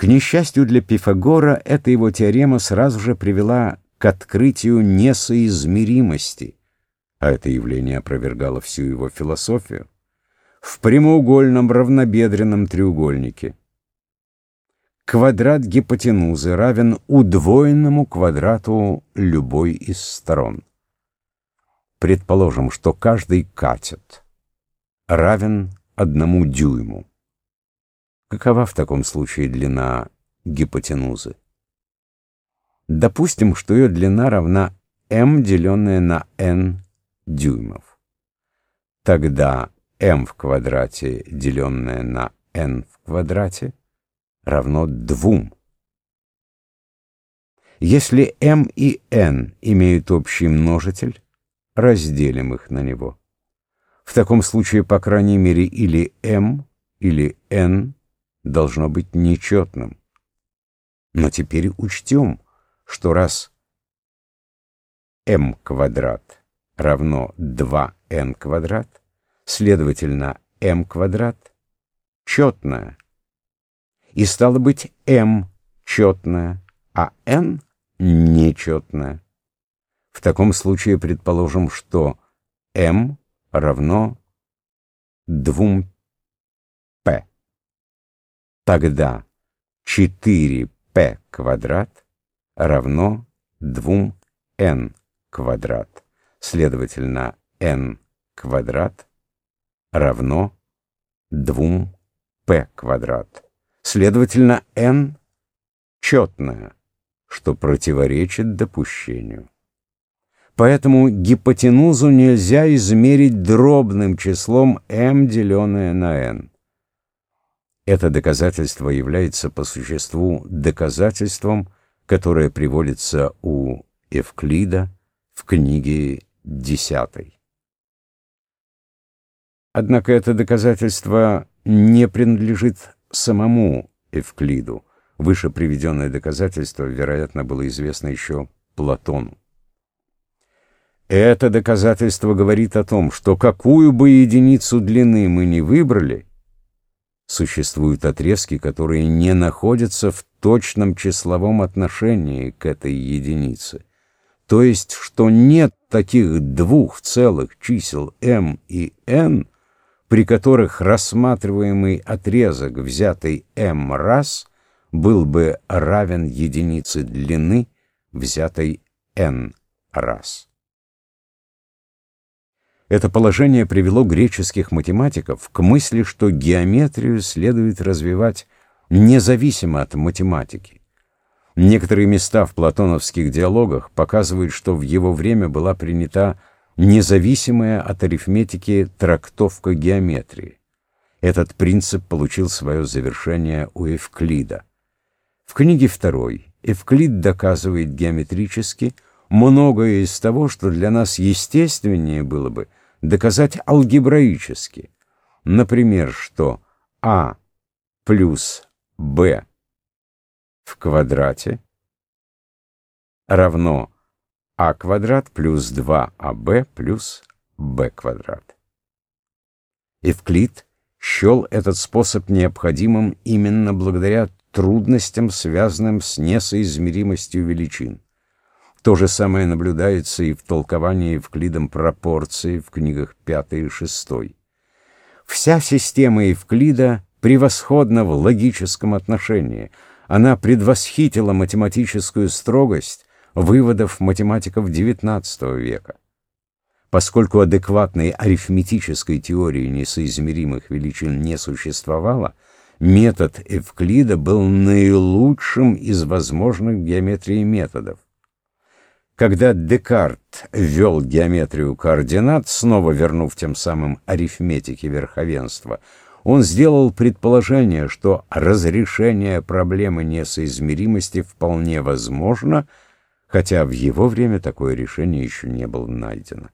К несчастью для Пифагора, эта его теорема сразу же привела к открытию несоизмеримости, а это явление опровергало всю его философию, в прямоугольном равнобедренном треугольнике. Квадрат гипотенузы равен удвоенному квадрату любой из сторон. Предположим, что каждый катет равен одному дюйму. Какова в таком случае длина гипотенузы? Допустим, что ее длина равна m, деленная на n дюймов. Тогда m в квадрате, деленное на n в квадрате, равно 2. Если m и n имеют общий множитель, разделим их на него. В таком случае, по крайней мере, или m, или n должно быть нечетным. Но теперь учтем, что раз m квадрат равно 2n квадрат, следовательно, m квадрат четное. И стало быть, m четное, а n нечетное. В таком случае предположим, что m равно 2p. Тогда 4p квадрат равно 2n квадрат. Следовательно, n квадрат равно 2p квадрат. Следовательно, n четное, что противоречит допущению. Поэтому гипотенузу нельзя измерить дробным числом m, деленное на n. Это доказательство является по существу доказательством, которое приводится у Евклида в книге 10. Однако это доказательство не принадлежит самому Евклиду. Выше приведенное доказательство, вероятно, было известно еще Платону. Это доказательство говорит о том, что какую бы единицу длины мы ни выбрали, существуют отрезки, которые не находятся в точном числовом отношении к этой единице. То есть, что нет таких двух целых чисел m и n, при которых рассматриваемый отрезок, взятый m раз, был бы равен единице длины, взятой n раз. Это положение привело греческих математиков к мысли, что геометрию следует развивать независимо от математики. Некоторые места в платоновских диалогах показывают, что в его время была принята независимая от арифметики трактовка геометрии. Этот принцип получил свое завершение у Евклида. В книге второй Евклид доказывает геометрически многое из того, что для нас естественнее было бы – доказать алгебраически. Например, что а плюс b в квадрате равно а квадрат плюс 2аб плюс b квадрат. Евклид счел этот способ необходимым именно благодаря трудностям, связанным с несоизмеримостью величин. То же самое наблюдается и в толковании Евклидом пропорции в книгах 5 и 6. Вся система Евклида превосходна в логическом отношении. Она предвосхитила математическую строгость выводов математиков XIX века. Поскольку адекватной арифметической теории несоизмеримых величин не существовало, метод Евклида был наилучшим из возможных геометрии методов. Когда Декарт ввел геометрию координат, снова вернув тем самым арифметике верховенства, он сделал предположение, что разрешение проблемы несоизмеримости вполне возможно, хотя в его время такое решение еще не было найдено.